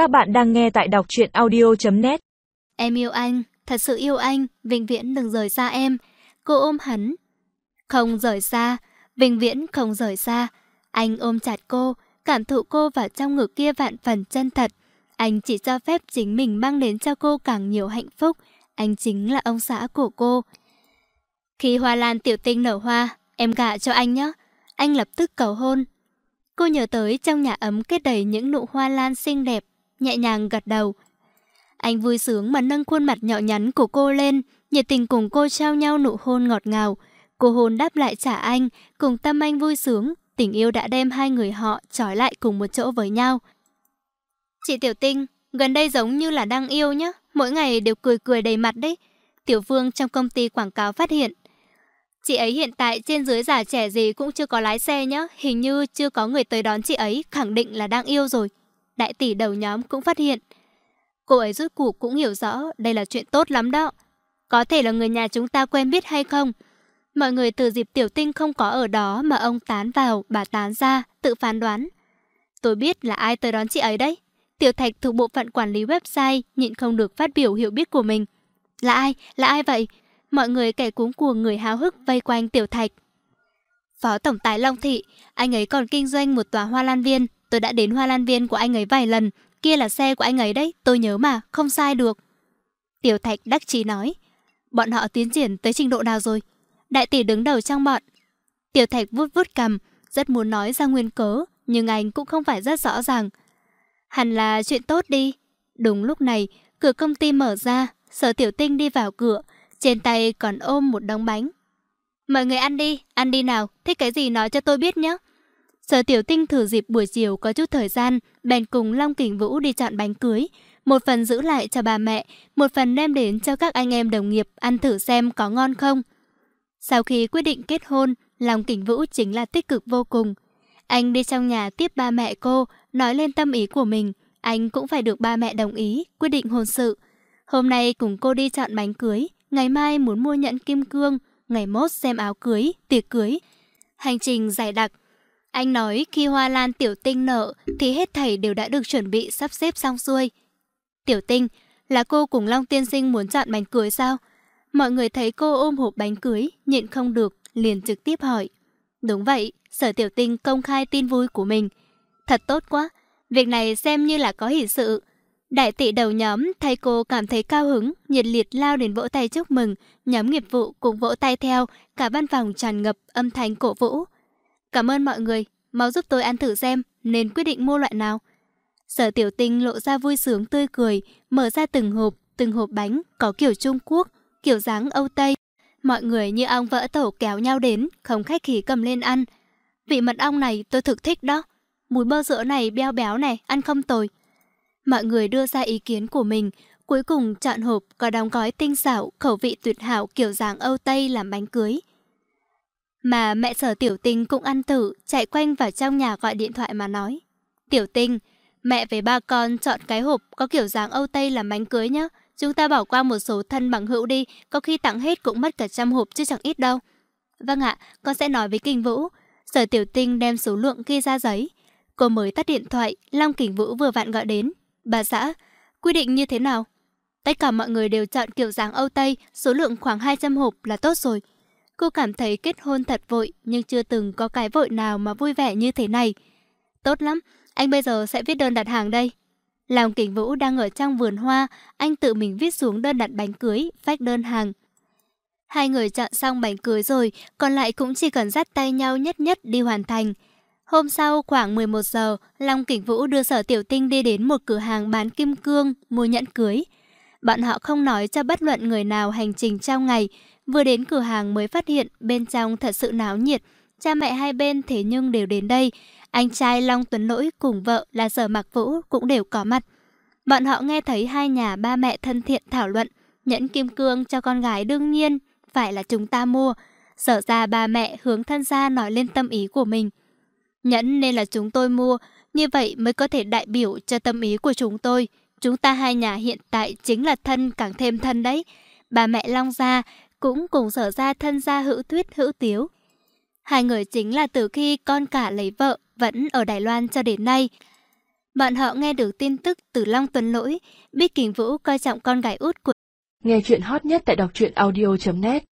Các bạn đang nghe tại đọc truyện audio.net Em yêu anh, thật sự yêu anh, vĩnh viễn đừng rời xa em. Cô ôm hắn. Không rời xa, vĩnh viễn không rời xa. Anh ôm chặt cô, cảm thụ cô vào trong ngực kia vạn phần chân thật. Anh chỉ cho phép chính mình mang đến cho cô càng nhiều hạnh phúc. Anh chính là ông xã của cô. Khi hoa lan tiểu tinh nở hoa, em gả cho anh nhé. Anh lập tức cầu hôn. Cô nhớ tới trong nhà ấm kết đầy những nụ hoa lan xinh đẹp, nhẹ nhàng gật đầu. Anh vui sướng mà nâng khuôn mặt nhỏ nhắn của cô lên, nhiệt tình cùng cô trao nhau nụ hôn ngọt ngào. Cô hôn đáp lại trả anh, cùng tâm anh vui sướng, tình yêu đã đem hai người họ trói lại cùng một chỗ với nhau. Chị Tiểu Tinh, gần đây giống như là đang yêu nhá, mỗi ngày đều cười cười đầy mặt đấy. Tiểu Vương trong công ty quảng cáo phát hiện. Chị ấy hiện tại trên dưới già trẻ gì cũng chưa có lái xe nhá, hình như chưa có người tới đón chị ấy, khẳng định là đang yêu rồi. Đại tỷ đầu nhóm cũng phát hiện. Cô ấy rút cuộc cũng hiểu rõ đây là chuyện tốt lắm đó. Có thể là người nhà chúng ta quen biết hay không? Mọi người từ dịp tiểu tinh không có ở đó mà ông tán vào, bà tán ra, tự phán đoán. Tôi biết là ai tới đón chị ấy đấy. Tiểu Thạch thuộc bộ phận quản lý website nhịn không được phát biểu hiểu biết của mình. Là ai? Là ai vậy? Mọi người kẻ cuống cuồng người háo hức vây quanh Tiểu Thạch. Phó Tổng tài Long Thị, anh ấy còn kinh doanh một tòa hoa lan viên. Tôi đã đến hoa lan viên của anh ấy vài lần. Kia là xe của anh ấy đấy, tôi nhớ mà, không sai được. Tiểu Thạch đắc chí nói. Bọn họ tiến triển tới trình độ nào rồi? Đại tỷ đứng đầu trong bọn. Tiểu Thạch vút vút cầm, rất muốn nói ra nguyên cớ, nhưng anh cũng không phải rất rõ ràng. Hẳn là chuyện tốt đi. Đúng lúc này, cửa công ty mở ra, sở tiểu tinh đi vào cửa, trên tay còn ôm một đống bánh. Mọi người ăn đi, ăn đi nào, thích cái gì nói cho tôi biết nhé. Sở tiểu tinh thử dịp buổi chiều có chút thời gian, bèn cùng Long Kình Vũ đi chọn bánh cưới. Một phần giữ lại cho bà mẹ, một phần đem đến cho các anh em đồng nghiệp ăn thử xem có ngon không. Sau khi quyết định kết hôn, Long Kình Vũ chính là tích cực vô cùng. Anh đi trong nhà tiếp ba mẹ cô, nói lên tâm ý của mình. Anh cũng phải được ba mẹ đồng ý, quyết định hôn sự. Hôm nay cùng cô đi chọn bánh cưới, ngày mai muốn mua nhẫn kim cương, ngày mốt xem áo cưới, tiệc cưới. Hành trình dài đặc. Anh nói khi hoa lan tiểu tinh nợ thì hết thảy đều đã được chuẩn bị sắp xếp xong xuôi. Tiểu tinh, là cô cùng Long Tiên Sinh muốn chọn bánh cưới sao? Mọi người thấy cô ôm hộp bánh cưới, nhịn không được, liền trực tiếp hỏi. Đúng vậy, sở tiểu tinh công khai tin vui của mình. Thật tốt quá, việc này xem như là có hỷ sự. Đại tỷ đầu nhóm thấy cô cảm thấy cao hứng, nhiệt liệt lao đến vỗ tay chúc mừng, nhóm nghiệp vụ cũng vỗ tay theo, cả văn phòng tràn ngập âm thanh cổ vũ. Cảm ơn mọi người, mau giúp tôi ăn thử xem, nên quyết định mua loại nào. Sở tiểu tinh lộ ra vui sướng tươi cười, mở ra từng hộp, từng hộp bánh, có kiểu Trung Quốc, kiểu dáng Âu Tây. Mọi người như ong vỡ tổ kéo nhau đến, không khách khí cầm lên ăn. Vị mật ong này tôi thực thích đó. Mùi bơ sữa này béo béo này, ăn không tồi. Mọi người đưa ra ý kiến của mình, cuối cùng chọn hộp có đóng gói tinh xảo, khẩu vị tuyệt hảo kiểu dáng Âu Tây làm bánh cưới. Mà mẹ sở tiểu tinh cũng ăn thử, chạy quanh vào trong nhà gọi điện thoại mà nói. Tiểu tinh, mẹ với ba con chọn cái hộp có kiểu dáng Âu Tây làm bánh cưới nhá Chúng ta bỏ qua một số thân bằng hữu đi, có khi tặng hết cũng mất cả trăm hộp chứ chẳng ít đâu. Vâng ạ, con sẽ nói với Kinh Vũ. Sở tiểu tinh đem số lượng ghi ra giấy. Cô mới tắt điện thoại, Long Kình Vũ vừa vặn gọi đến. Bà xã, quy định như thế nào? Tất cả mọi người đều chọn kiểu dáng Âu Tây, số lượng khoảng 200 hộp là tốt rồi. Cô cảm thấy kết hôn thật vội, nhưng chưa từng có cái vội nào mà vui vẻ như thế này. Tốt lắm, anh bây giờ sẽ viết đơn đặt hàng đây. Lòng kình vũ đang ở trong vườn hoa, anh tự mình viết xuống đơn đặt bánh cưới, phách đơn hàng. Hai người chọn xong bánh cưới rồi, còn lại cũng chỉ cần dắt tay nhau nhất nhất đi hoàn thành. Hôm sau khoảng 11 giờ, Long Kình Vũ đưa Sở Tiểu Tinh đi đến một cửa hàng bán kim cương, mua nhẫn cưới. Bọn họ không nói cho bất luận người nào hành trình trong ngày, vừa đến cửa hàng mới phát hiện bên trong thật sự náo nhiệt. Cha mẹ hai bên thế nhưng đều đến đây. Anh trai Long Tuấn Lỗi cùng vợ là Sở Mạc Vũ cũng đều có mặt. Bọn họ nghe thấy hai nhà ba mẹ thân thiện thảo luận, nhẫn kim cương cho con gái đương nhiên, phải là chúng ta mua. Sở ra ba mẹ hướng thân gia nói lên tâm ý của mình. Nhẫn nên là chúng tôi mua, như vậy mới có thể đại biểu cho tâm ý của chúng tôi. Chúng ta hai nhà hiện tại chính là thân càng thêm thân đấy. Bà mẹ Long Gia cũng cùng sở ra thân gia hữu tuyết hữu tiếu. Hai người chính là từ khi con cả lấy vợ vẫn ở Đài Loan cho đến nay. Bọn họ nghe được tin tức từ Long Tuấn Lỗi, biết Kình Vũ coi trọng con gái út của Nghe chuyện hot nhất tại đọc truyện audio.net